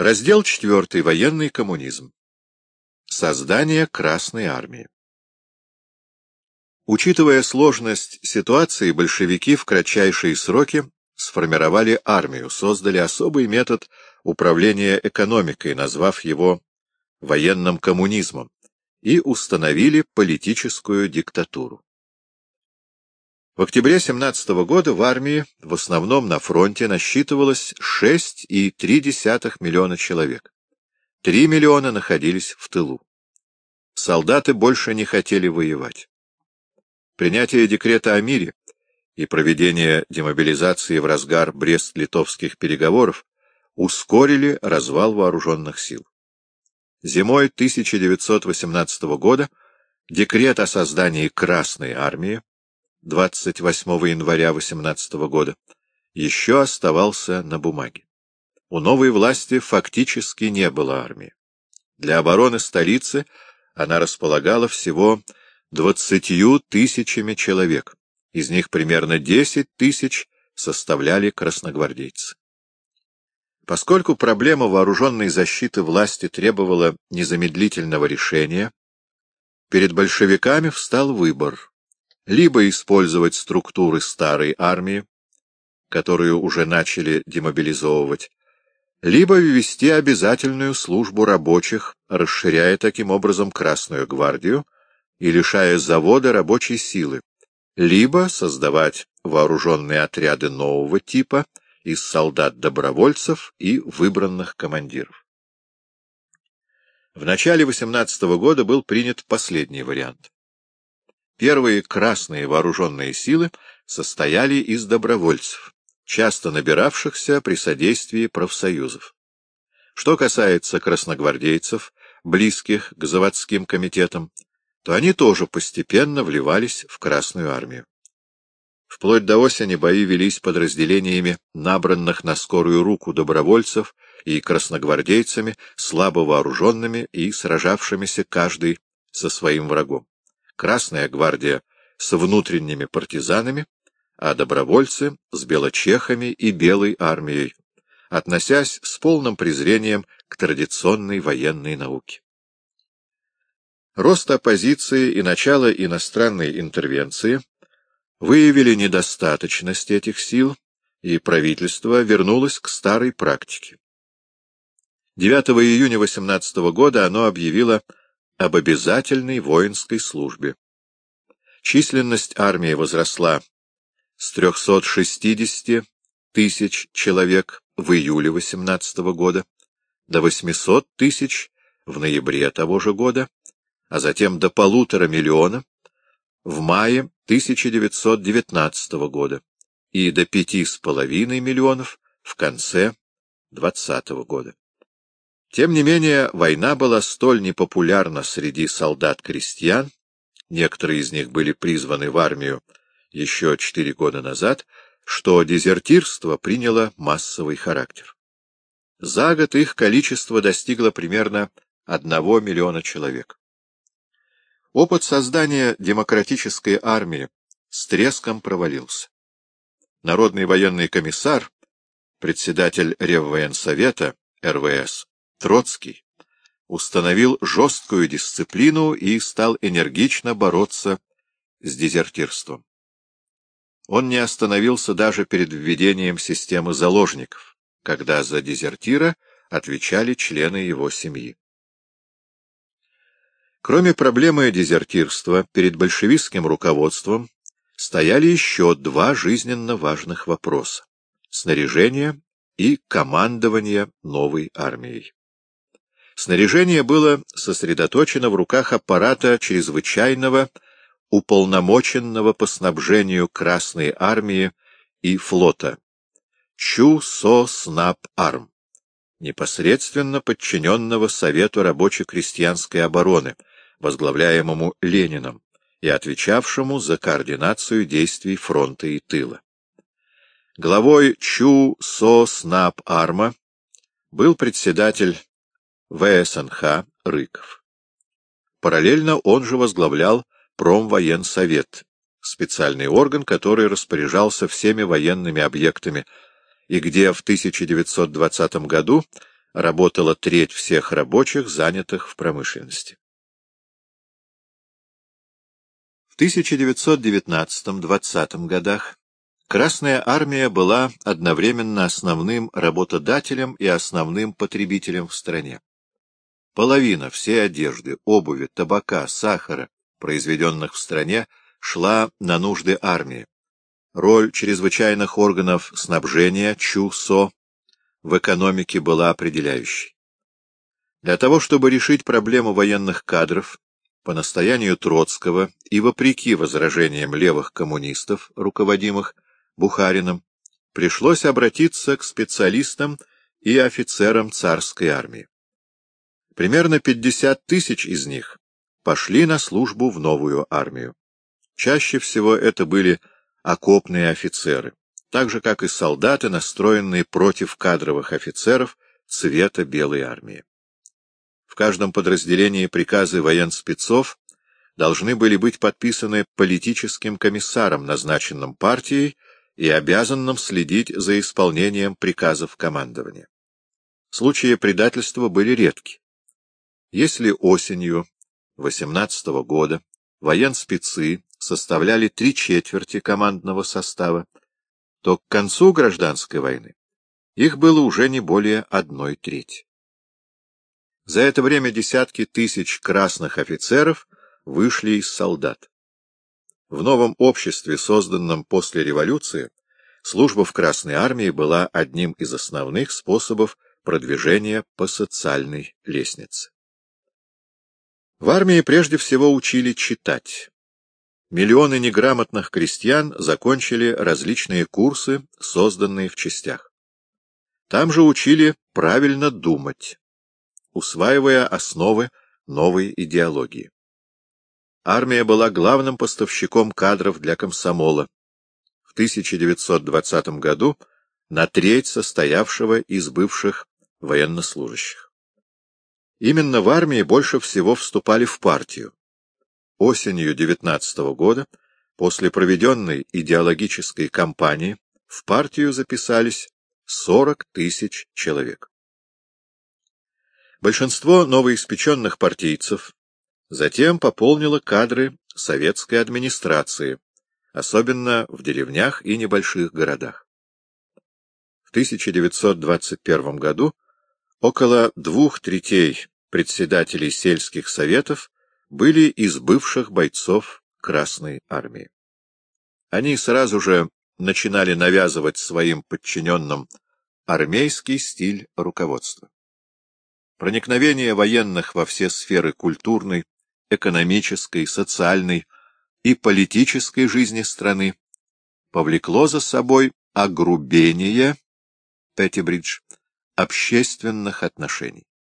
Раздел 4. Военный коммунизм. Создание Красной армии. Учитывая сложность ситуации, большевики в кратчайшие сроки сформировали армию, создали особый метод управления экономикой, назвав его военным коммунизмом, и установили политическую диктатуру. В октябре 17 года в армии, в основном на фронте, насчитывалось 6,3 миллиона человек. 3 миллиона находились в тылу. Солдаты больше не хотели воевать. Принятие декрета о мире и проведение демобилизации в разгар Брест-Литовских переговоров ускорили развал вооруженных сил. Зимой 1918 года декрет о создании Красной армии 28 января 18 года, еще оставался на бумаге. У новой власти фактически не было армии. Для обороны столицы она располагала всего двадцатью тысячами человек, из них примерно десять тысяч составляли красногвардейцы. Поскольку проблема вооруженной защиты власти требовала незамедлительного решения, перед большевиками встал выбор либо использовать структуры старой армии, которую уже начали демобилизовывать, либо ввести обязательную службу рабочих, расширяя таким образом Красную гвардию и лишая завода рабочей силы, либо создавать вооруженные отряды нового типа из солдат-добровольцев и выбранных командиров. В начале 18 -го года был принят последний вариант. Первые красные вооруженные силы состояли из добровольцев, часто набиравшихся при содействии профсоюзов. Что касается красногвардейцев, близких к заводским комитетам, то они тоже постепенно вливались в Красную армию. Вплоть до осени бои велись подразделениями набранных на скорую руку добровольцев и красногвардейцами, слабо вооруженными и сражавшимися каждый со своим врагом. Красная гвардия с внутренними партизанами, а добровольцы с белочехами и белой армией, относясь с полным презрением к традиционной военной науке. Рост оппозиции и начало иностранной интервенции выявили недостаточность этих сил, и правительство вернулось к старой практике. 9 июня 18 года оно объявило об обязательной воинской службе. Численность армии возросла с 360 тысяч человек в июле 18 года до 800 тысяч в ноябре того же года, а затем до полутора миллиона в мае 1919 года и до пяти с половиной миллионов в конце 20 года. Тем не менее, война была столь непопулярна среди солдат-крестьян, некоторые из них были призваны в армию еще четыре года назад, что дезертирство приняло массовый характер. За год их количество достигло примерно одного миллиона человек. Опыт создания демократической армии с треском провалился. Народный военный комиссар, председатель Реввоенсовета, РВС, Троцкий установил жесткую дисциплину и стал энергично бороться с дезертирством. Он не остановился даже перед введением системы заложников, когда за дезертира отвечали члены его семьи. Кроме проблемы дезертирства, перед большевистским руководством стояли еще два жизненно важных вопроса — снаряжение и командование новой армией. Снаряжение было сосредоточено в руках аппарата чрезвычайного, уполномоченного по снабжению Красной армии и флота Чу-Со-Снаб-Арм, непосредственно подчиненного Совету рабоче-крестьянской обороны, возглавляемому Лениным, и отвечавшему за координацию действий фронта и тыла. Главой Чу-Со-Снаб-Арма был председатель ВСНХ Рыков. Параллельно он же возглавлял Промвоенсовет, специальный орган, который распоряжался всеми военными объектами и где в 1920 году работала треть всех рабочих, занятых в промышленности. В 1919-20 годах Красная армия была одновременно основным работодателем и основным потребителем в стране. Половина всей одежды, обуви, табака, сахара, произведенных в стране, шла на нужды армии. Роль чрезвычайных органов снабжения ЧУСО в экономике была определяющей. Для того, чтобы решить проблему военных кадров, по настоянию Троцкого и вопреки возражениям левых коммунистов, руководимых Бухарином, пришлось обратиться к специалистам и офицерам царской армии. Примерно 50 тысяч из них пошли на службу в новую армию. Чаще всего это были окопные офицеры, так же, как и солдаты, настроенные против кадровых офицеров цвета Белой армии. В каждом подразделении приказы военспецов должны были быть подписаны политическим комиссаром, назначенным партией, и обязанным следить за исполнением приказов командования. Случаи предательства были редки. Если осенью 18 -го года военспецы составляли три четверти командного состава, то к концу гражданской войны их было уже не более одной трети. За это время десятки тысяч красных офицеров вышли из солдат. В новом обществе, созданном после революции, служба в Красной армии была одним из основных способов продвижения по социальной лестнице. В армии прежде всего учили читать. Миллионы неграмотных крестьян закончили различные курсы, созданные в частях. Там же учили правильно думать, усваивая основы новой идеологии. Армия была главным поставщиком кадров для комсомола. В 1920 году на треть состоявшего из бывших военнослужащих. Именно в армии больше всего вступали в партию. Осенью 19 года, после проведенной идеологической кампании, в партию записались 40 тысяч человек. Большинство новоиспеченных партийцев Затем пополнила кадры советской администрации, особенно в деревнях и небольших городах. В 1921 году около двух третей председателей сельских советов были из бывших бойцов Красной армии. Они сразу же начинали навязывать своим подчиненным армейский стиль руководства. Проникновение военных во все сферы культурной, экономической, социальной и политической жизни страны, повлекло за собой огрубение Петтибридж общественных отношений.